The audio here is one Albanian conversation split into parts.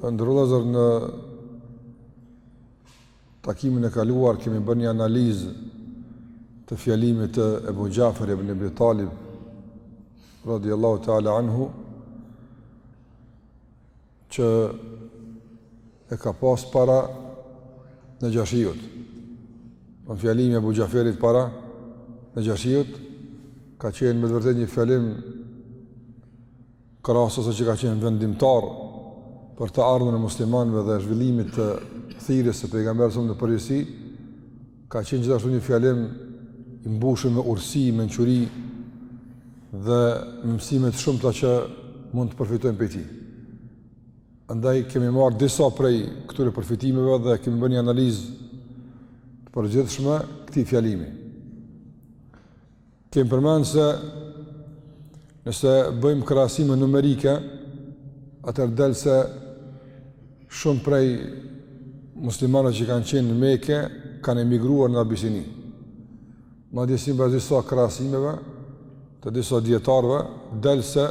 Të nderuar vëllezër në takimin e kaluar kemi bërë një analizë të fjalimit të Ebu Xhafer ibn Ebi Talib, radiallahu ta'ala anhu, që e ka pas para Nexhashiut. Në fjalimi Ebu Gjaferit para Nexhashiut, ka qenë me të vërtetë një fjalim krahas asaj që ka qenë vendimtar për të ardhmën e muslimanëve dhe zhvillimit të thirrjes së pejgamberit a.s. në përgjithësi, ka qenë gjithashtu një fjalim i mbushur me urësi, mençuri dhe mësime të shumta që mund të përfitojmë prej tij. Andaj kemi marrë disa prej këtyre përfitimeve dhe kemi bërë një analizë të përgjithshme këtij fjalimi. Kemi përmend se nëse bëjmë krahasime numerike, atëherë del se shumë prej muslimanëve që kanë qenë në Mekë kanë emigruar në Abisini. Madje sipas disa krahasimeve të disa dietarëve, del se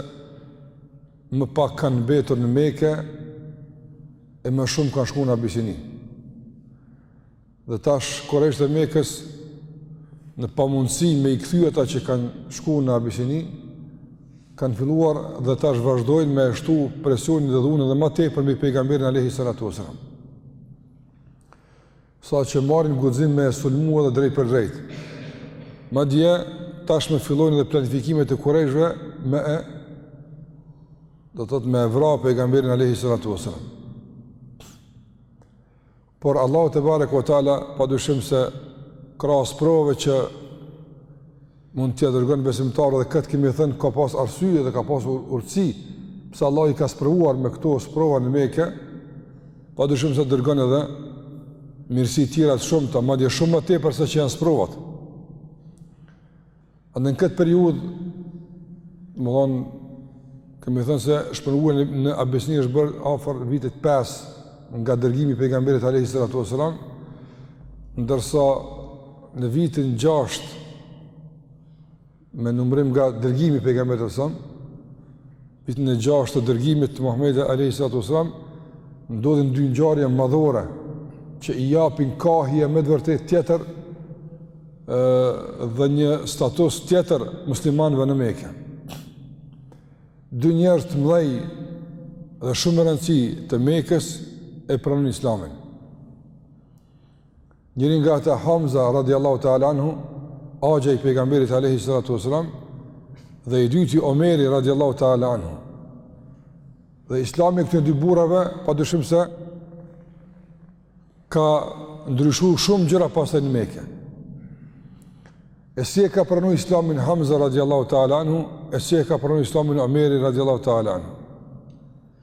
më pak kanë mbetur në Mekë e më shumë kanë shkuar në Abisini. Dhe tash kurejshët e Mekës në pamundësi me i kthy ata që kanë shkuar në Abisini, kanë filluar dhe tash vazhdojnë me e shtu presionin dhe dhunën dhe më tepër mbi pejgamberin alayhi salatu wasallam. Sa që marrin guxim me e sulmu edhe drejtpërdrejt. Madje tashmë fillojnë edhe planifikimet e kurejshëve me e, do të thotë me e vra pejgamberin alayhi salatu wasallam. Por Allahu tebareke ue teala pa dyshim se krahas sprovave që mund t'ia dërgon besimtarit dhe këtë kemi thënë ka pas arsye dhe ka pas urtësi pse Allah i ka sprovuar me këto sprova në Mekë, pa dyshim se dërgon edhe mirësi tjera të shumta, madje shumë më tepër seç janë sprovat. Në këtë periudhë, domethënë, kemi thënë se shpërngulja në Abisini është bërë afër vitit 5 nga dërgimi i pejgamberit alejhi salatu ue selam, ndërsa në vitin 6 me numrim nga dërgimi i pejgamberit a.s., Vitin e gjashtë të dërgimit të Muhammedit a.s. ndodhin dy ngjarje madhore që i japin kahje me të vërtetë tjetër dhe një status tjetër muslimanëve në Mekë. Dy njerëz të mdhej dhe shumë me rëndësi të Mekës e pranojnë islamin. Njëri nga ata Hamza radiallahu ta'ala anhu, axha i pejgamberit alejhi salatu ve selam, dhe i dyti Omeri radiallahu ta'ala anhu. Dhe islami i këtyre dy burrave, pa dyshim se, ka ndryshu shumë gjëra pastaj në Mekë. E si e ka pranu islamin Hamza radiallahu ta'ala anhu, e si e ka pranu islamin Omeri radiallahu ta'ala anhu.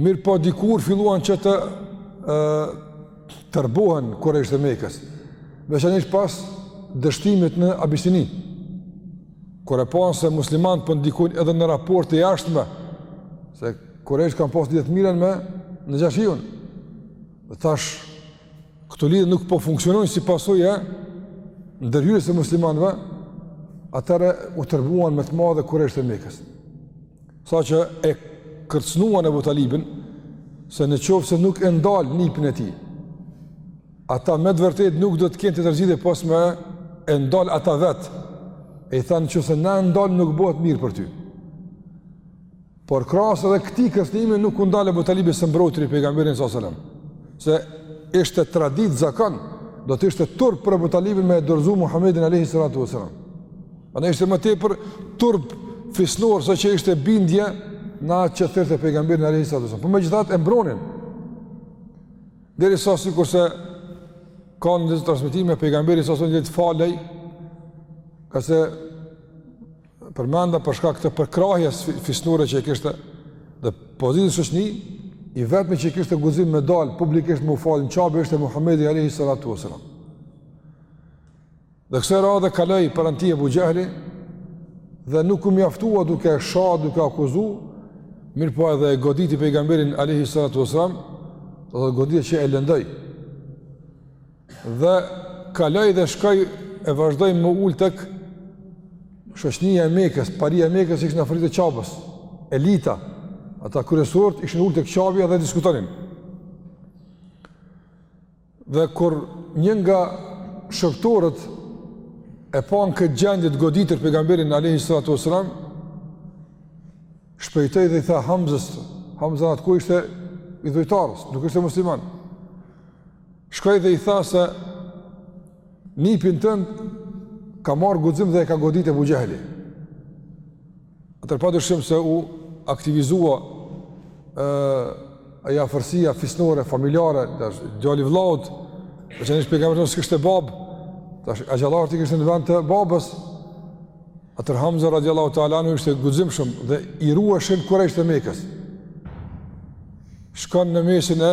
Mirëpo dikur filluan që të tërbohen kurejshët e Mekës, veçanërisht pas dështimit në Abisini, kur e panë se muslimanët po ndikojnë edhe në raportet e jashtme, se kurejshët kanë pas lidhje të mira me Nexhashiun, dhe tash këto lidhje nuk po funksionojnë si pasojë e ndërhyrjes së muslimanëve, atëherë u tërbuan me të madhe kurejshët e Mekës. Saqë e kërcënuan Ebu Talibin, se në qoftë se nuk e ndal nipin e tij, ata me të vërtetë nuk do të kenë tjetër zgjidhje pos me e ndal ata vetë, e i thanë qoftë se na e ndalim nuk bëhet mirë për ty. Por krahas edhe këtij kërcënimi nuk u ndal Ebu Talibi së mbrojturi pejgamberin s.a.s. Se ishte traditë zakon, do të ishte turp për Ebu Talibin me e dorëzu Muhammedin a.s. Pra ishte më tepër turp fisnor se që ishte bindje në atë që thirrte pejgamberi alayhi salatu wasalam. Por megjithatë e mbronin. Derisa sikurse ka në disa transmetime pejgamberi sallallahu alaihi wasallam falej ka, siç përmenda për shkak të përkrahjes fisnore që e kishte dhe pozitën se ishte i vetmi që kishte guxim me dal publikisht me u fal në Qabe ishte Muhamedi alayhi salatu wasallam. Dhe kësaj radhe kaloi pranë tij Ebu Xhehli dhe nuk u mjaftua duke e sha, duke akuzu, mirëpo edhe e goditi pejgamberin alejhi salatu ve selam, domethënë e goditi që e lëndoi. Dhe kaloi dhe shkoi e vazhdoi me u ul tek shoqnia e Mekës, paria e Mekës ishin afër te Qabes, elita, ata kryesorët ishin ul tek Qabja dhe diskutonin. Dhe kur një nga shërbëtorët e pa në këtë gjendje të goditur pejgamberin alayhi salatu wasalam shpejtoi dhe i tha Hamzës, Hamza në atë kohë ishte idhujtar, nuk ishte musliman. Shkoi dhe i tha se nipin tënd ka marrë guxim dhe e ka godit Ebu Xhehli. Atëherë pa dyshim se u aktivizua ajo afërsia fisnore, familjare, djali i vllaut, meqenëse pejgamberi s'kishte babë, axhallarët i kishte në vend të babës, atëherë Hamza radiallahu ta'ala anhu ishte i guximshëm dhe i ruheshin kurejshët e Mekës. Shkon në mesin e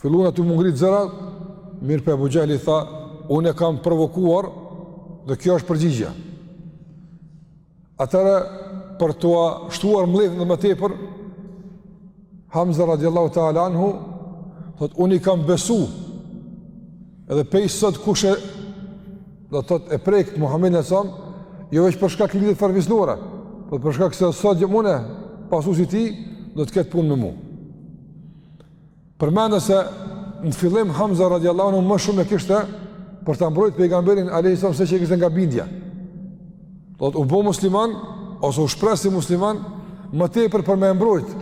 Filluan aty me ngrit zërat, mirëpo Ebu Gjehli tha, unë e kam provokuar dhe kjo është përgjigja. Atërë, për t'ua shtuar mllefin edhe më tepër, Hamza radiallahu ta'ala anhu, thot, unë i kam besu, edhe pej sot kushdo, thot, e prek Muhammedin alejhi selam, jo veç për shkak të lidhjes farefisnore, po për shkak se sot jam unë pasusi i tij, do të ketë punë me mu. Përmendet se në fillim Hamza radiallahu anhu më shumë e kishte për ta mbrojt pejgamberin alayhi salam se që e kishte nga bindja. Do të thotë u bë musliman ose u shpreh si musliman më tepër për me e mbrojt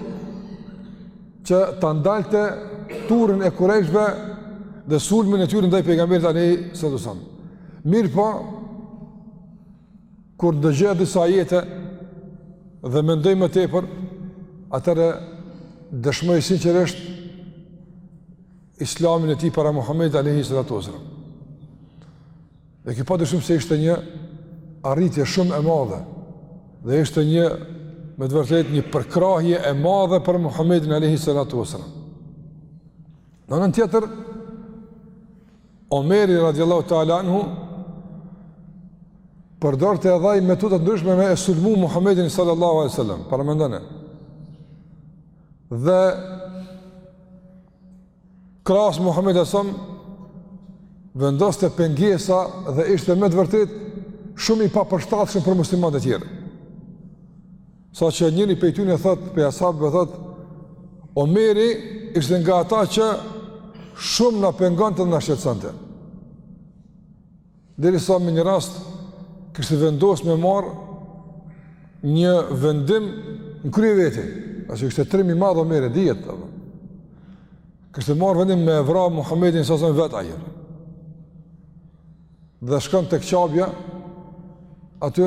që ta ndalte turrin e kurejshve dhe sulmin e tyre ndaj pejgamberit alayhi salam. Mirëpo Kur dëgjoi disa ajete dhe mendoi më tepër, atëherë dëshmoi sinqerisht Islamin e tij para Muhamedit alayhi salatu wasallam. Dhe kjo pa dyshim se ishte një arritje shumë e madhe dhe ishte një me të vërtetë një përkrahje e madhe për Muhammedin alayhi salatu wasallam. Në anën tjetër Omeri radiallahu ta'ala anhu përdorte edhe ai metoda të ndryshme me e sulmu Muhammedin sallallahu alaihi sallam, paramendone. Dhe krahas Muhammedit alejhi selam vendoste pengesa dhe ishte me të vërtet shumë i papërshtatshëm për muslimanët e tjerë. Saqë njëri prej tyre thot, prej as'habëve thot, Omeri ishte nga ata që shumë na pengonte na shqetësonte. Derisa me një rast kishte vendosur me marr një vendim në krye veti. Ashtu ishte trim i madh Omeri dihet apo. Kishte marr vendim me vra Muhamedin sallallahu alaihi wasallam vetë ai. Dhe shkon tek Qabja aty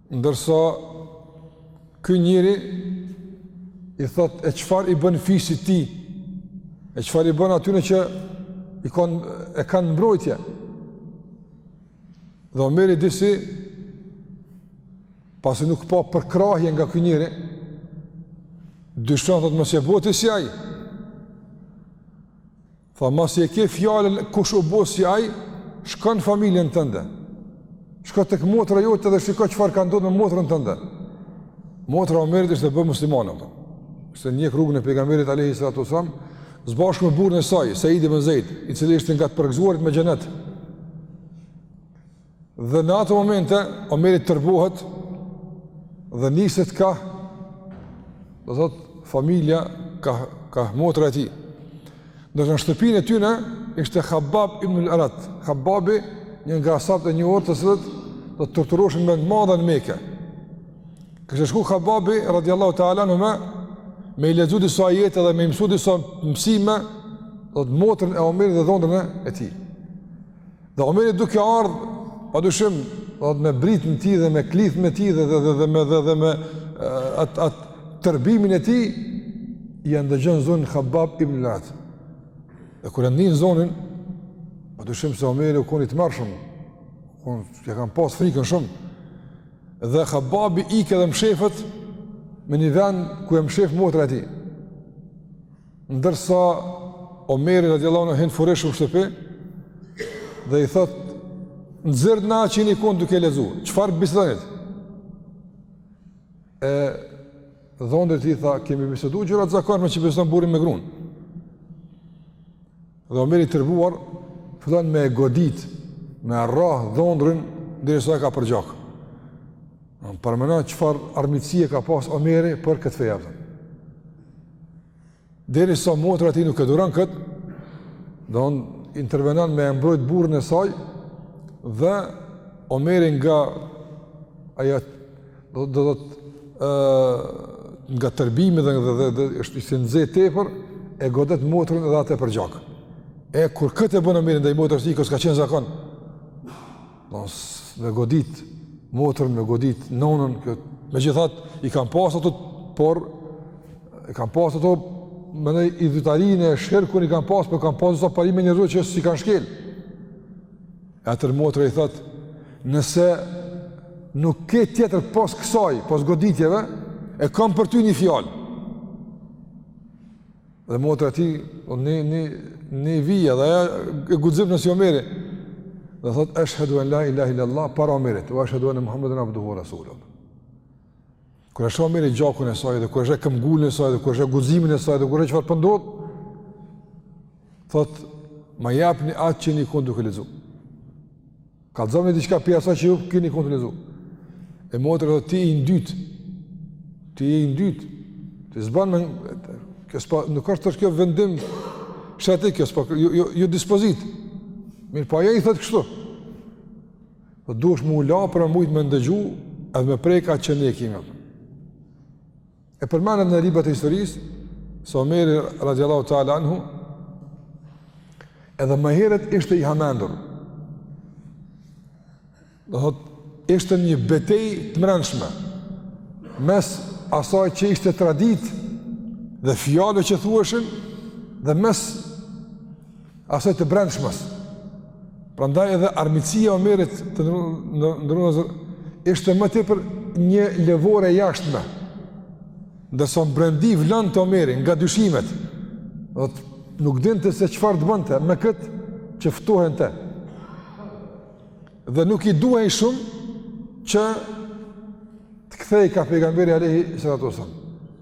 Ndërsa ky njeri i thot e çfarë i bën fisit tij? E çfarë i bën atyne që i kanë e kanë mbrojtje? Dhe Omeri disi pasi nuk pa përkrahje nga ky njeri, dyshon thot mos je bo ti si ai. Tha, masi e ke fjallën kush u bo si ai, shko në familjen tënde. Shko tek motra jote dhe shiko çfarë ka ndodhë me motrën tënde. Motra e Omerit ishte bë muslimane. Do të thotë ndjek rrugën e pejgamberit alayhi salatu wasallam, së bashku me burrin e saj, Seid ibn Zejd, i cili ishte nga të përgëzuarit me xhenet. Dhe në ato momente, Omeri tërbohet dhe niset ka, do thot, familja ka, ka motra e tij. Ndërsa në shtëpinë e tyne, ishte Khabab ibn al-Arat. Khababi, një nga sahabët e njohur të cilët do të torturoheshin me të madhe në Mekë. Kishte shku Khababi, radiallahu ta'ala anhu, me i lexu disa ajete dhe me i mësu disa mësime, do thot motrën e Omerit dhe dhondrin e tij. Dhe Omeri duke ardhë, pa dyshim, dhe me britmën e tij dhe me klithmën e tij dhe dhe dhe dhe me dhe dhe me atë at, tërbimin e tij, ia ndëgjon zonin Khabab ibn al-Arat. Dhe kur e ndin zonin, pa dyshim se Omeri u kon i tmerrshëm, ia kanë pas frikën shumë, dhe Khababi ikë edhe mshefet në një vend ku e mshef motra e tij. Ndërsa Omeri radiallahu anhu hyn furishëm në shtëpi dhe i thot nxirrna që jeni kon duke lexu. Çfarë bisedonit? E dhondri i tij tha kemi bisedu gjëra të zakonshme që bisedon burri me grun. Dhe Omeri i tërbuar fillon me godit, me rrah dhondrin derisa e ka përgjak. Paramendo çfarë armiqësie ka pas Omeri për këtë fe. Derisa motra e tij nuk e duron këtë, dhe intervenon me e mbrojt burrin e saj, dhe Omeri nga ajo Do thot nga tërbimi dhe dhe, dhe, dhe është i nxet tepër e godet motrën edhe atë e përgjak. E kur këtë e bën Omeri ndaj motrës së tij ku s'ka qenë zakon me godit motrën, me godit nonën, kjo megjithatë i kanë pas ato por i kanë pas ato mendoj idhujtarinë e shirkun i kanë pas, por kanë pas disa parime njerëzore që s'i kanë shkel. Atër motra i thot, nëse nuk ke tjetër pos kësaj, pos goditjeve, e kam për ty një fjalë. Dhe motra e tij, një, një, një vijë, edhe ajo e guximshme si Omeri, dhe thot, eshhedu en la ilahe il-lallah, para Omerit, ve eshhedu enne Muhammeden abduhu ve resuluhu. Kur e shoh Omeri gjakun e saj dhe kur e shoh këmbënguljen e saj dhe kur e shoh guximin e saj dhe kur e shoh çfarë po ndodh, thot, "Ma japni atë që jeni kon duke lexu." Kallëzomni diçka prej asaj që ju keni kon tu lexu. E motra thot ti je i ndyt. Ti je i ndyt. Ti s'bën me kjo s'po nuk është kjo vendim sheriati kjo s'po ju ju dispozitë. Mirëpo ajo i thot kështu. Dhe duhesh mu la për me mujt me ndëgju edhe me prek atë që ne kemi. E përmendet në librat e historisë, se Omeri radiallahu ta'ala anhu, edhe më herët ishte i hamendur. Do të thotë, ishte një betejë të mrendshme, mes asaj që ishte traditë dhe fjalëve që thuheshin, dhe mes asaj të brendshmës. Prandaj edhe armiqësia e Omerit të nderuar vëllezër ishte më tepër një lëvore e jashtme. Ndërsa brendi vlonte Omeri nga dyshimet. Do të nuk dinte se çfarë të bënte me këtë që ftohej në të. Dhe nuk i duhej shumë që të kthehej ka pejgamberi alayhi salatu wasallam.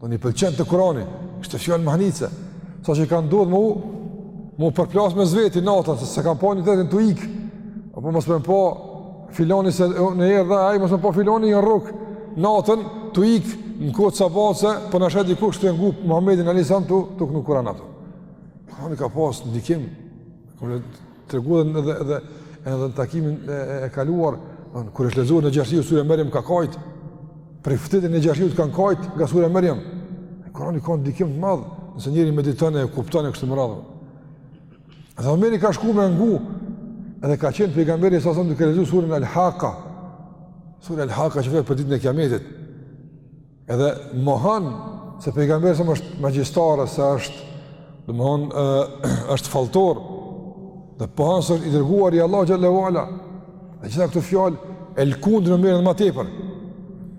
Do t'i pëlqente Kurani, ishte fjalë mahnitëse, sa që i kanë duhet mu, mu përplas mes veti natën, se s'e kanë pa njëri-tjetrin tu ik, apo mos më pa filani se unë erdha ai, mos më pa filani në rrugë, natën tu ik në kodë sa banë se, po na sheh dikush tu e ngu Muhammedin alejhi selam tu, tu knu Kuran ato. Kurani ka pas ndikim, Treguam edhe edhe edhe në takimin e, e kaluar, an kur është lexuar Nexhashiut sura Maryam ka kajt. Priftërinjtë e Nexhashiut kanë kajt nga sura Maryam. Kurani ka ndikim të madh nëse njeri mediton e kupton e kështu me radhë. Dhe Omeri ka shku me ngu, edhe ka qenë pejgamberi alejhi selam duke lexuar surën Al-Haqa. Sura Al-Haqa që flet për ditën e Kiametit. Edhe mohon se pejgamberi alejhi selam është magjistar, se është, domethënë, është falltor. Dhe pohon se është i dërguari i Allahut xhelle ue ala. Dhe gjitha këto fjalë e lkundën Omerin ma tepër.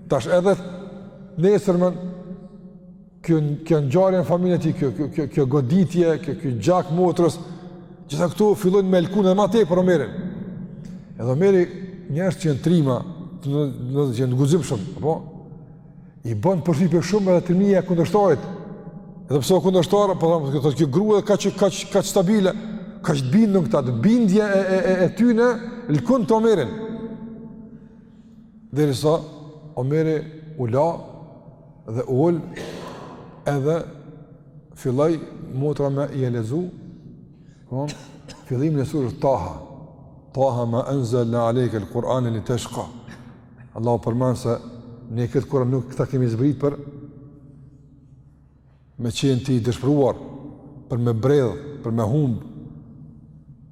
Tash edhe të nesërmen kjo kjo ngjarje në familjen e tij, kjo kjo kjo goditje, kjo ky gjak motrës Gjitha këto fillojnë me lkund edhe ma tepër Omerin. Edhe Omeri njerëzit që janë trima, domethënë që janë guximshëm, apo? I bën përshtypje shumë edhe trimnia e kundërshtarit. Edhe pse o kundërshtar, po thamë, këtë kjo grua dhe kaq, kaq, kaq stabile, kaq të bindun këta, bindja e, e, e, e tyne lkundte Omerin. Derisa Omeri u la dhe u ul edhe Filloj motra me ia lexu, on, fillimin e surës Taha, Taha ma enzelna alejkel Kur'ane li teshka. Allahu përmend se ne këtë Kuran nuk ta kemi zbrit për me qenë ti i dëshpëruar, për me bredh, për me humb,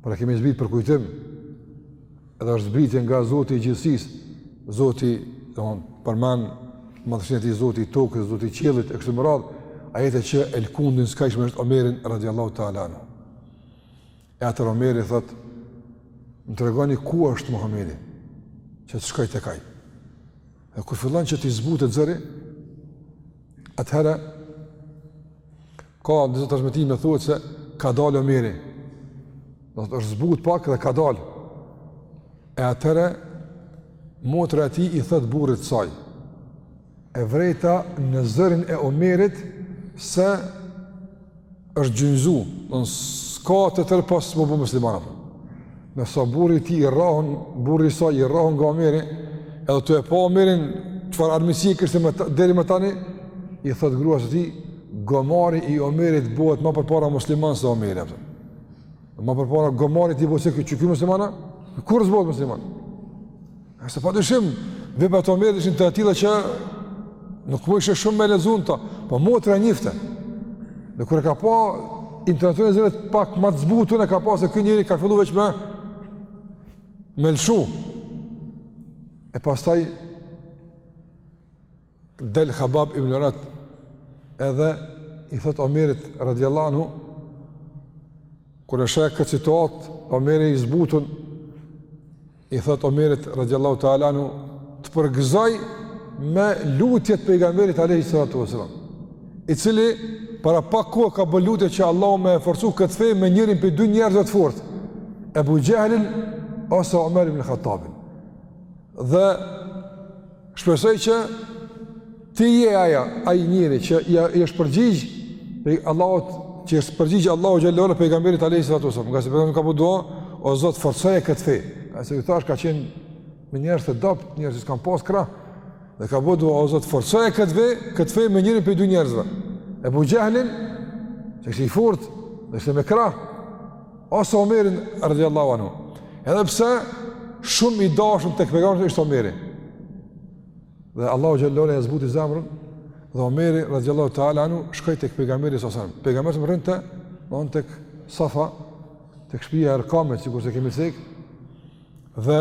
por e kemi zbrit për kujtim. Edhe është zbritje nga Zoti i gjithësisë, Zoti, domethënë përmend madhështinë e tij Zoti i tokës, Zoti i qiellit e kështu me radhë, ajete që e lëkundin skajshmërisht Omerin radiallahu ta'ala anu. E atëherë Omeri thotë, më tregoni ku është Muhammedi, që të shkoj te ai. E kur fillon që t'i zbutet zëri, atëherë, Ka në disa transmitime thuhet se ka dalë Omeri. Domethënë është zbut pak dhe ka dalë. E atëherë, motra e tij i thotë burrit saj. E vrejta në zërin e Omerit se është gjunjëzu. Nuk ka tjetër pos me u bo musliman. Ndërsa burri i tij i rrahun, burri i saj i rrahun nga Omeri, edhe tu e pa Omerin, çfarë armiqësie kishte deri më tani, i thotë gruas së tij, gomari i Omerit bëhet ma përpara musliman se Omeri, apëtë. Ma përpara gomari i tij bëhet se ky, ky musliman, kurrë s'bëhet musliman. Se pa dyshim, veprat e Omerit ishin të atilla që nuk mujshe shumë me besu në ta, po motra e njifte. Dhe kur e ka pa intonacionin e zërit pak ma të zbutun e ka pa se ky njeri ka fillu veç me me lëshu. E pastaj Del Khabab ibn Arat edhe i thotë Omerit radhiyallahu anhu kur e sheh këtë situatë, Omeri i zbutun i thotë Omerit radhiyallahu ta'ala anhu të përgëzoj me lutjet e pejgamberit alayhi salatu wasalam, i cili para pak kohë ka bërë lutje që Allahu me e forcu këtë fe me njërin prej dy njerëzve të fortë, Ebu Xhehlin ose Omer ibn Khattabin. Dhe Shpresoj që ti je aja, ai njeri që ja i është përgjigj prej Allahut, që i është përgjigj Allahu xhelle ue ala pejgamberit alayhi salatu wasallam. Ngase pejgamberi ka bo dua o Zot forcoje këtë fe. Se siç thashë ka qen me njerëz të dobët, njerëz që s'kanë pas krah. Dhe ka bo dua o Zot forcoje këtë fe, këtë fe me njërin prej dy njerëzve. Ebu Xhehlin, se ishte i fortë, dhe ishte me krah. Ose Omerin radhiyallahu anhu. E dihet se më i dashur tek pejgamberi ishte Omeri. Dhe Allahu xhelle ue ala ia zbuti zemrën dhe Omeri radhiyallahu ta'ala anhu shkoi tek pejgamberi sallallahu alaihi wasallam. Pejgamberi rrinte, domethënë tek Safa, tek shtëpia e Arkamit, sikur se kemi cekë. Dhe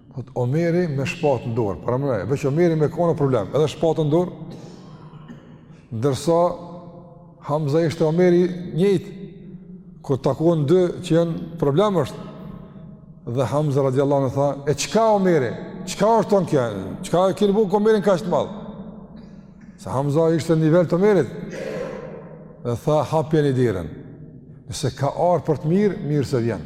Thotë Omeri me shpatë në dorë, paramendo, veç Omeri me konë problem, edhe shpatë në dorë, ndërsa Hamza ishte me Omerin njëjtë, kur takohen dy që janë problem është, dhe Hamza radiallahu anhu tha, e çka Omeri, çka është tonë kja, çka e keni bo këtë Omerin kaq të madh, se Hamza ishte në nivel të Omerit, dhe tha hapjani derën, nëse ka ardh për të mirë, mirë se vjen,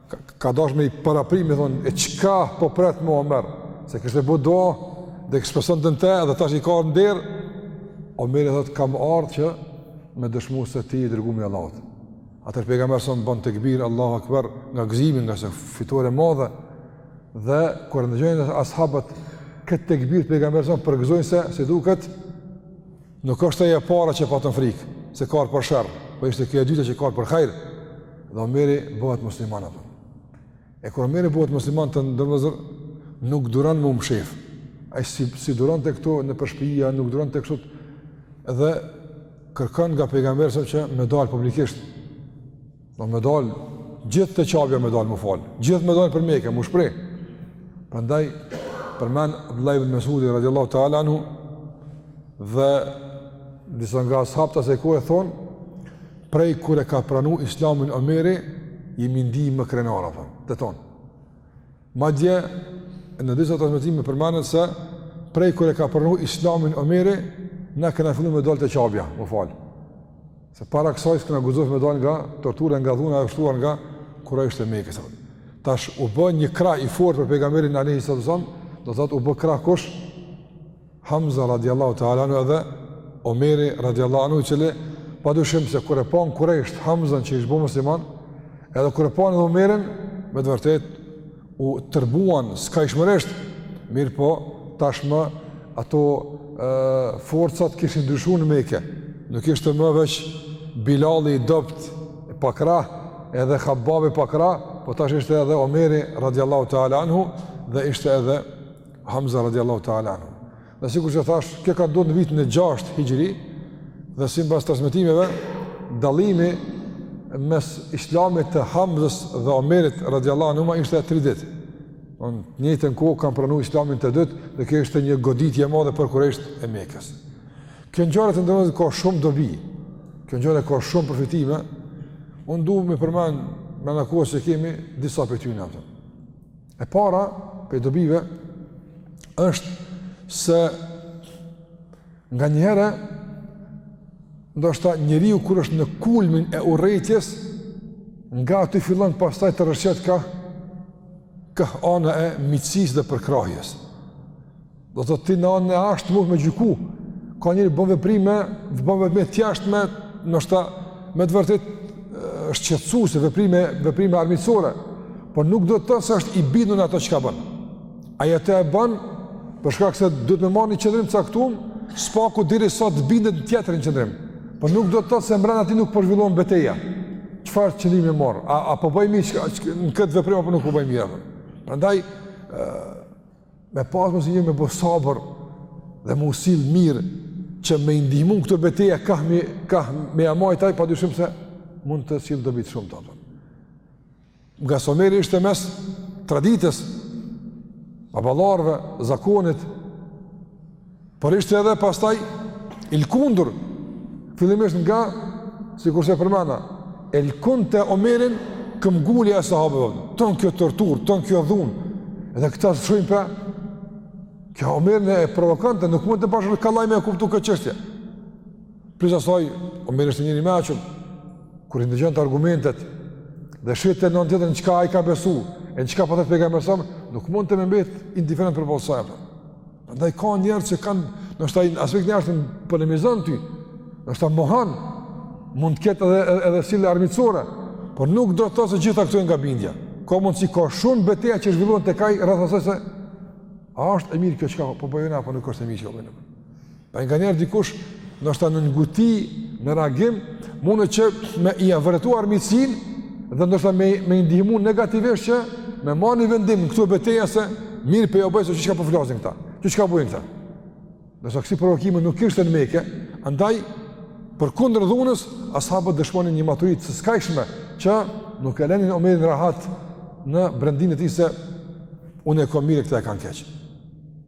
ka dash me i parapri, i thot e çka po pret o Omer se kishte bo dua dhe shpresonte dhe tash i ka ardh n'derë Omeri i thot kam ardh që me dëshmu se ti je i dërgumi i Allahut atëherë pejgamberi a.s. bon tekbir Allahu akbar nga gëzimi nga se fitore e madhe dhe kur e ndëgjojnë ashabët këtë tekbir pejgamberit a.s. përgëzojnë se si duket Nuk është ajo e para që patën frikë, se ka ardh për sherr, po ishte kjo e dyta që ka ardh për hajr. Dhe Omeri bëhet musliman atëherë. E kur Omeri bëhet musliman të nderuar vllazër, nuk duron më m'u mshef. Ai s'i, s'i duronte këto nëpër shpija, nuk duronte kështu. Dhe kërkon nga pejgamberi a.s. që me dalë publikisht. Do me dal, gjithë te Qabja me dal, m'u fal, gjithë me dal nëpër Meke, m'u shpreh. Prandaj, përmend Abdullah ibn Mesudi, radiallahu ta'ala anhu, dhe disa nga ashabët se kur e thonë, prej kur e ka pranu islamin Omeri, jemi ndi më krenarë, thonë. Madje në disa transmetime përmendet se prej kur e ka pranu Islamin Omeri, na kena fillu me dalë te Qabja, m'u fal. Se para kësaj s'kena guxu me dalë nga tortura nga dhuna e ushtruar nga kurejshët e Mekës. Tash u bë një krah i fortë për pejgamberin alejhi salatu ves selam, do thotë u bë krah kush? Hamza radiallahu ta'ala anu edhe Omeri radiallahu anu i cili pa dyshim se kur e panë kurejshët Hamzan që ish bo musliman edhe kur e panë edhe Omerin me të vërtet u tërbuan skajshmërisht mirëpo tashmë ato e, forcat kishin ndryshu në meke nuk ishte më veç Bilali i dobët pa krah edhe Khababi pa krah po tash ishte edhe Omeri radiallahu ta'ala anhu dhe ishte edhe Hamza radiallahu ta'ala anhu. Dhe sikur që thash, kjo ka ndodhë në vitin e gjasht hijri, dhe sipas transmetimeve, dallimi mes islamit të Hamzës dhe Omerit radiallahu anhuma ishte tri dit. N'njëjtën kohë kanë pranu islamin të dy dhe kjo ishte një goditje e madhe për kurejshët e Mekes. Kjo ngjarje të nderuar ka shumë dobi, kjo ngjarje ka shumë përfitime, unë du me përmend brenda kohës që kemi disa prej tyne E para, prej dobive, është se nganjëherë, ndoshta njeriu kur është në kulmin e urrejtjes, nga aty fillon pastaj të rrëshqet ka, kah ana e miqësisë dhe përkrahjes. Do të thotë ti në anën e jashtme mund me gjyku, ka njeri bën veprime, bën veprime të jashtme, noshta me të vërtetë shqetësuese veprime, veprime armiqësore, por nuk do të thotë se është i bindun në ato çka bën. Ai ato e bën, për shkak se duhet me marrë një qëndrim të caktum, s'paku deri sa të bindet në tjetër një qëndrim, por nuk do të thotë se mbrena tij nuk po zhvillon beteja. Çfarë qëndrimi me marrë? A, a po bëj mirë në këtë veprim, apo nuk po bëj mirë? Prandaj, me pas mos një me bo sabër dhe me u sill mirë që me i ndihmu në këto beteja kah me, kah me ja majt, ai pa dyshim se mund të sillë dobi të shumta atëm. Ngase Omeri ishte mes traditës, babalarve, zakonit, Por ishte edhe pastaj i lkundur, fillimisht nga, sikurse përmena, e lkundte Omerin këmbëngulja e sahabëve, ton kjo torturë, ton kjo dhunë, edhe këta s'lshojnë pe, kjo Omerin e provokonte, nuk mundte me pas kallaj me e kuptu këtë çështje. Plus asaj, Omeri ishte njeri i meçëm, kur i ndëgjonte argumentet, dhe shihte n'anën tjetër në çka ai ka besu, e në çka po thërret Pejgamberi alejhi selam, nuk mundte me mbet indiferent përballë saj. Andaj ka njerëz që kanë, noshta n'aspekt të jashtëm të polemizon ty, noshta mohon, mund të ketë edhe, edhe, edhe sjellje armiqësore, por nuk do të thotë se gjitha këto janë nga bindja. Ka mundësi ka shumë beteja që zhvillohen tek ai, rreth asaj se, a është e mirë kjo çka po bëj un, apo nuk është e mirë çka bëj. A nganjëherë dikush, Ndoshta në nguti, në reagim, mundë që me ia vërtetu armiqësinë dhe ndoshta me, me i ndihmu negativisht që me marr një vendim në këto beteja se mirë po jau bëj se qe çka po flasin këta, qe çka bëjnë këta. Ndërsa kësi provokimi nuk ishte në Mekë, andaj përkundër dhunës, ashabët dëshmonin një maturi të skajshme që nuk e lenin Omerin rahat në brendinë e tij se unë e kom mirë këta e kanë keq.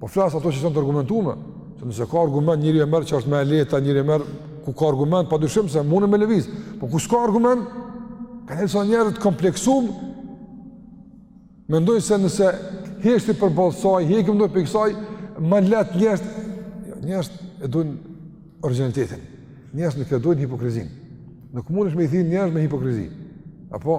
Po flas ato që s'janë të argumentume, se nëse ka argument njeri e merr çka është më e lehta, njeri e merr ku ka argument, pa dyshim se mundet me lëviz. Po kur s'ka argument? Ka një son njerëz të kompleksum. Mendojnë se nëse heshti përballë saj, hekim dorë prej kësaj, më lehtë njerëzit, jo, njerëzit e duan originalitetin. Njerëzit nuk e duan hipokrizinë. Nuk mundesh me i thirr njerëzit me hipokrizi. Apo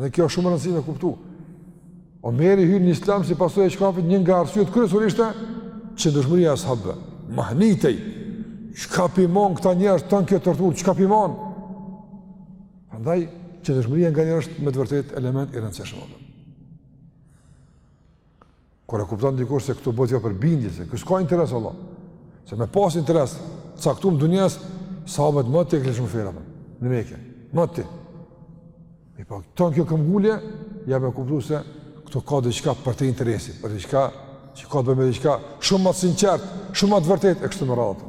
Dhe kjo shumë rëndësi me kuptu. Omeri hyri në islam si pasojë e çkafit një nga arsyet kryesore ishte qëndrueshmëria e sahabëve. Mahnitej, çka p'i mon këta njerëz tan kjo torturë, çka p'i mon? Prandaj, qëndrueshmëria nganjëherë është me të vërtetë element i rëndësishëm. Kur e kupton dikush se këtu bëhet fjala për bindje, se këtu s'ka interes Allah. Se me pas interes t'caktum dunjas, sahabët më të kishin shumë fjalë në Mekë. Më të. Mirëpo ton kjo këmbëngulje jep me kuptu se këtu ka diçka përtej interesit, për diçka që ka të bëjë me diçka shumë më t'sinqert, shumë më të vërtetë e kështu me radhë.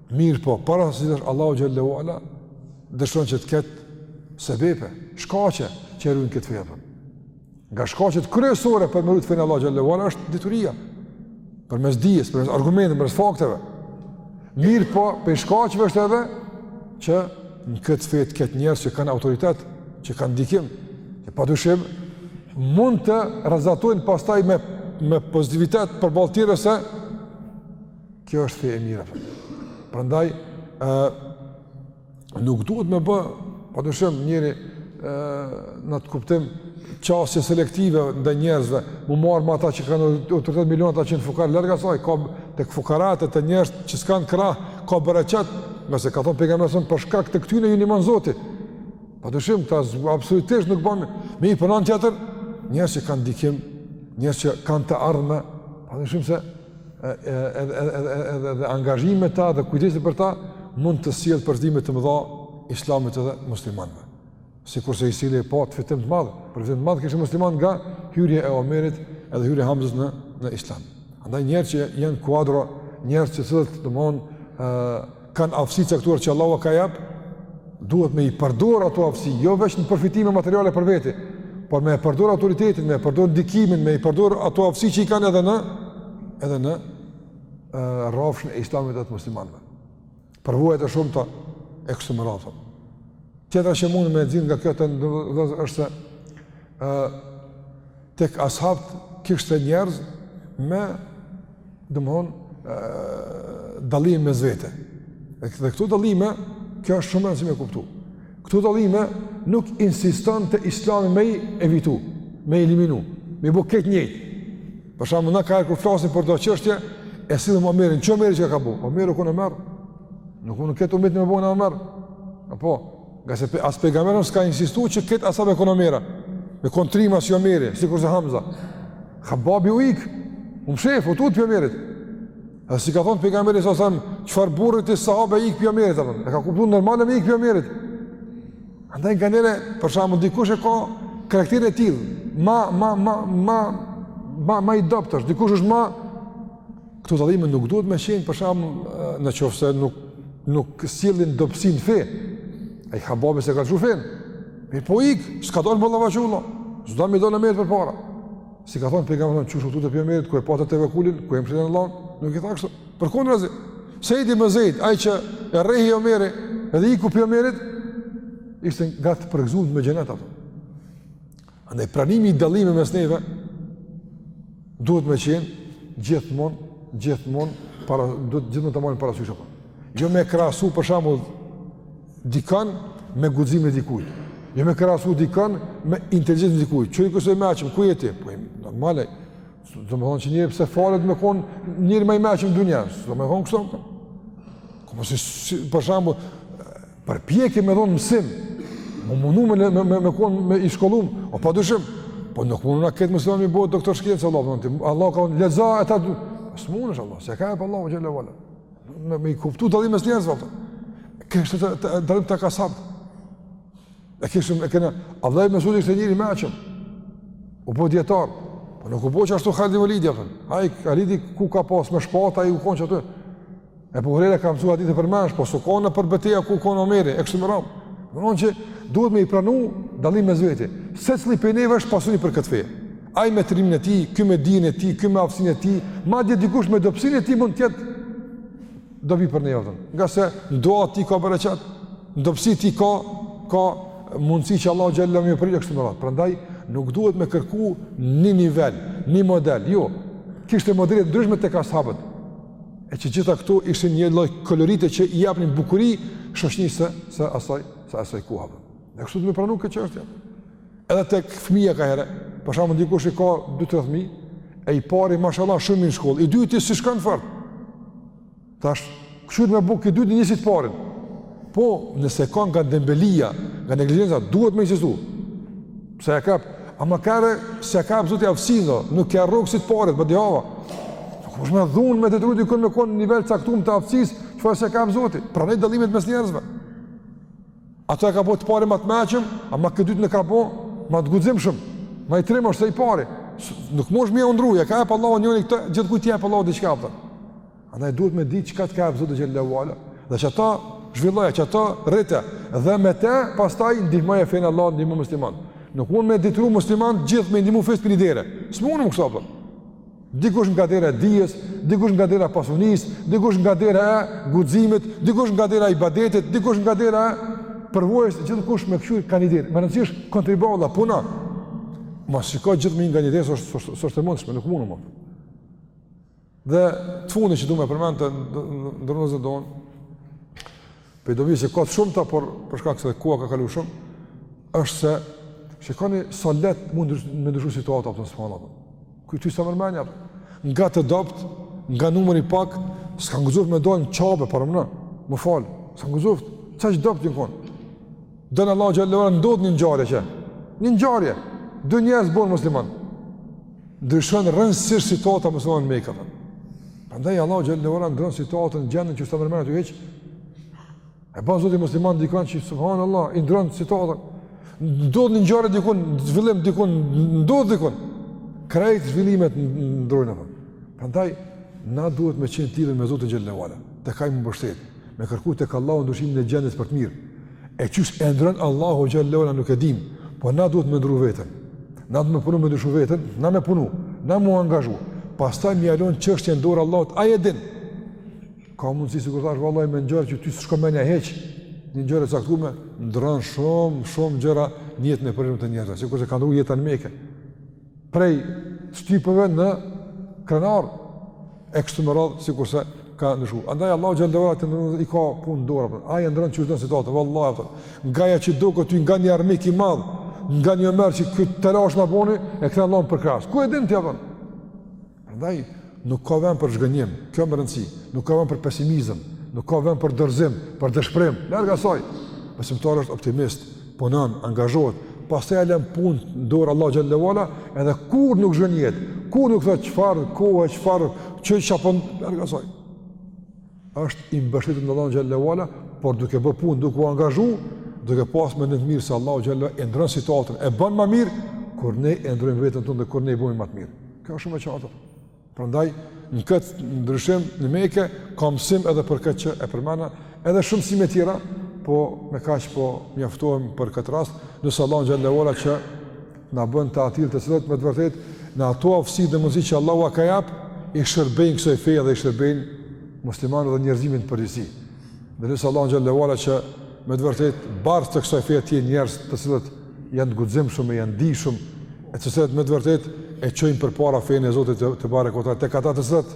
Mirëpo, para se gjithash Allahu xhel-le ue ala dëshiron që të ketë sebepe, shkaqe që e rujnë këtë fe. Nga shkaqet kryesore për me rujt fenë Allahu xhel-le ue ala është dituria. Përmes dijes, përmes argumenteve, përmes fakteve. Mirëpo, prej shkaqeve është edhe që në këtë fe të ketë njerëz që kanë autoritet, që kanë ndikim, e padyshim mund të rrezatojnë pastaj me me pozitivitet përballë tjerëve se Kjo është fe e mirë. Prandaj ë nuk duhet me bë, padyshim njeri ë në atë kuptim qasje selektive ndaj njerëzve, m'u marr me ata që kanë autoritet me i lon ata që jan fukara, larg asaj ka tek fukarat te njerëz që s'kan krah, ka bereqet, ngase ka thon pejgamberi son për shkak të këtyre ju nimon Zoti. Padyshim këta absolutisht nuk bën me i. Por n'anën tjetër, njerëz që kanë ndikim, njerëz që kanë të ardhmë, padyshim se edhe edhe edhe angazhimi me ta dhe kujdesi për ta mund të sjellë përfitime të mëdha islamit edhe muslimanëve. Sikurse i silli e patën fitim të madh, përfitim të madh kishin muslimanët nga hyrja e Omerit edhe hyrja e Hamzës në në Islam. Andaj njerëz që janë kuadro, njerëz që thotë domthon ë kanë aftësi t'caktuar që Allahu ua ka jap, duhet me i përdor ato aftësi, jo veç në përfitime materiale për veti, por me e përdor autoritetin, me e përdor ndikimin, me i përdor ato aftësi që i kanë edhe në edhe në rrafshin e islamit dhe të muslimanëve. Përvojat e shumta e kështu me radhë. Tjetra që mund me e nxirr nga kjo, është se Tek ashabt kishte njerëz me domthon dallime mes vete. Dhe këto dallime, kjo është shumë rëndësishme me e kuptu. Këto dallime nuk insistonte Islami me i evitu, me i eliminu, me i bo krejt njëjt. Për shembull nganiher kur flasim për do çështje, e sjellim Omerin, qe Omeri çka ka bo. Po Omeri u kon Omer. Nuk mun krejt umeti me u bo Omer. Apo Ngase pe, as pejgamberi s'ka insistu që krejt ashabët me kon Omera, me kon trima si Omeri, sikurse Hamza. Habbabi u ikë, u mshef, u tut prej Omerit. Edhe s'i ka thonë pejgamberi sa samë, çfarë burri ti sahab e ikë prej Omerit, apo? E ka kuptu normale me ikë prej Omerit. Andaj nganjëherë, për shembull, dikush e ka karakterin e tilë, ma, ma, ma, ma, ma, ma i doptash, dikush është ma, Këto dallime nuk duhet me qenë për shembull në qoftë se nuk nuk sjellin dobësi në fe. Ai hababi s'e ka shu fenë. Mi po ik, s'ka dalë ballaballë. S'do me i dalë Omerit përpara. S'i ka thënë pejgamberi, ça u tute prej Omerit ku e pate tevekulin, ku e mfshin Allah, nuk i tha kështu. Përkundrazi, Seid ibn Zejd, ai që e rrehi Omeri, edhe iku prej Omerit, ishte nga të përgëzuar me xhenet atë. Andaj pranimi i dallimeve mes neve duhet me qenë gjithmonë, gjithmonë para duhet gjithmonë ta marrim parasysh apo. Jo me krahasu për shembull dikon me guximin e dikujt. Jo me krahasu dikon me inteligjencën e dikujt. Çoj ky sa i meçëm, ku je ti? Po normale. Domethënë që njeri pse falet me kon njeri ma i meçëm në dynja. Domethënë kështu. Ku po si për shembull Përpjekje me dhonë mësim, m'u mundu me, me, me, me, me, me i shkollu, po pa dyshim, po nuk mundu nga këto mësime me i bo doktor shkence, se Allah, të, Allah ka unë, leza e ta du, s'mundesh Allah, s'ia ka ep Allahu xhele ve ala, me, me i kuptu dallimet mes njerëzve, kështu të, të, të, tek ashabët, e kështu, e këna, Abdullah ibn Mesudi ishte njeri i meçëm, u bo dijetar, po nuk u bo që ashtu Khalid Velidi, ai, Khalidi ku ka pas me shpata, ai u kon aty, Ebu Hurejra ka mësuar hadithe përmendsh, po s'u kon për beteja ku u kon Omeri, e kështu me radhë. Domethënë që duhet me i pranu dallim mes vete. Secili prej neve është pasuni për këtë fe. Ai me trimin e tij, ky me dijen e tij, ky me aftësinë e tij, madje dikush me dobësinë e tij mund të jetë dobi për ne vetëm. Ngase në dua ti ka bereqet, në dobësi ti ka ka mundësi që Allah xhallahu më prit kështu me radhë. Prandaj nuk duhet me kërku një nivel, një model. Jo. Kishte modele të ndryshme tek ashabët. e që gjitha këto ishin një lloj koloriti që i japin bukuri shoqnisë së, së asaj, së asaj kohe. E kështu duhet me pranu këtë çështje. Edhe tek fëmija ka herë, për shembull dikush i ka 2-3 fmi, e i pari, mashallah, shumë i në shkollë, i dyti s'i shkon fort. Tash, kshyr me bo i dyti njësi t'parin. Po, nëse e ka nga dembelia, nga neglizhenca, duhet me insistu. Pse e kap? Ama kur s'e ka ep Zoti aftësinë, nuk ka rrugë si të parit, badihava. Nuk mundesh me dhunë me detyru dikë me kon n'nivel caktum të aftësisë, çfarë s'e ka ep Zoti. Pranoj dallimet mes njerëzve. Atë e ka bo të parin ma të meçëm, ama këtë t'dytin e ka bo, ma të guximshëm. Ma trim është se i pari. Nuk mujsh me ia ndrru, ka ep Allahu njeri këtë, gjithkujt ia ep Allahu diçka pëtër. Andaj duhet me dit çka të ka ep Zoti xhele ve ala, dhe atë zhvilloje, atë rrite, dhe me te, pastaj, ndihmoje fenë e Allahut, ndihmo musliman. Nuk mund me detyru musliman, gjithë me ndihmu fesë prej një dere. S'mundëm kësa për. Dikush nga dera e dijes, dikush nga dera e pasunisë, dikush nga dera e guximit, dikush nga dera e ibadetit, dikush nga dera e përvojës, gjithkush me kshyr ka një derë. Me rëndësi është, kontribo vlla, puno. Mos kërko gjithë me hi nga një derë, s'është e mundshme, nuk mundëm. Dhe të fundit që du me përmend të ndërnës dhe donë, prej dobive se ka të shumta, por për shkak se edhe koha ka kalu shumë, është se shikoni sa leht mund me ndryshu situata, për të nësë përmend dhe Kërë ty s'ta merr menja, për. nga të dobt, nga numri i pak, s'kan guxu me dal në Qabe, për më në, me u fal, s'kan guxu, qaq dobt jon kon? Don Allahu xhelle ve ala ndodh një ngjarje që një ngjarje dy njerëz bën musliman. Ndryshon rrënjësisht situata e muslimanëve me këta. Prandaj Allahu xhelle ve ala ndron situatën gjendën që s'ta merr menja ty hiç. E bën zoti musliman dikon që subhanallahu i ndron situatën. Ndodh një ngjarje dikun, zhvillim dikun, ndodh dikun. Krejt zhvillimet ndrojnë apo. Prandaj na duhet me qenë tillë me zotin xhelle ve ala. Tek Ai me u mbështet. Me kërku tek Allahu ndryshimin e gjendjes për të mirë. E qysh e ndron Allahu xhelle ve ala nuk e dim, po na duhet me ndru veten. Na duhet me punu me ndryshu veten, na me punu, na m'u angazhu. Pastaj me ja lon çështjen n'dorë Allahut, ai e din. Ka mundësi sikur thash vallahi me ngjarje që ty s'të shkon menja hiç. Një ngjarje e caktume ndron shumë, shumë gjëra në jetën e përgjithshme të njerëzve, sikurse ka ndru jeta n'Mekë. prej të shtypurve në krenar e kështu me radhë sikurse ka ndryshu. Andaj Allahu xhelle ve ala i ka punët n'dorë. Pra. Ai e ndron qysh don situatën. Vallahi ato. Nga ajo që duket ty nga një armik i madh, nga një merr që ky telashe na boni, e kthen Allahu përkrahës. Ku e din ti apo? Prandaj nuk ka vend për zhgënjim, kjo me rëndësi, nuk ka vend për pesimizëm, nuk ka vend për dorëzim, për dëshpërim, larg asaj. Besimtari është optimist, punon, angazhohet, pastaj e lën punën n'dorë Allahut xhelle ve ala, edhe kurr nuk zhgënjehet, kurr nuk thotë çfarë kohë, çfarë çoj çapon larg asaj. Është i mbështetur në Allahun xhelle ve ala, por duke bë punë, duke u angazhu, duke pas mendim të mirë se Allahu xhelle ve ala e ndron situatën, e bën më mirë kur ne e ndrojmë veten tonë dhe kur ne e bëjmë më të mirë. Kjo është shumë e qartë. Prandaj në këtë ndryshim në Mekë ka mësim edhe për këtë që e përmana, edhe shumë mësime tjera, po me kaq po mjaftohem për këtë rast, lus Allahun xhelle ve ala që t'na bën të atillë të cilët me të vërtet në ato aftësi dhe mundësi që Allahu ua ka jap, i shërbejnë kësoj feje dhe i shërbejnë muslimanët dhe njerëzimin në përgjithësi. Dhe lus Allahun xhelle ve ala që me të vërtet bartës të kësoj feje t'jenë njerëz të cilët janë të guximshëm e janë të dijshëm, e të cilët me të vërtet e çojnë përpara fenë e Zotit tebareke ve teala tek ata të cilët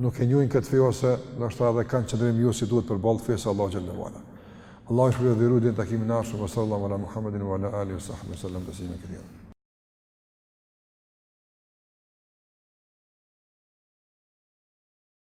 nuk e njohin këtë fe ose ndoshta edhe kanë qëndrim jo si duhet përballë fesë së Allahut xhelle ve ala. Allahu ju shpërbleftë, deri n'takimin e ardhshëm sallallahu ala Muhammedin wa ala alihi wa sahbihi sallam taslima katira.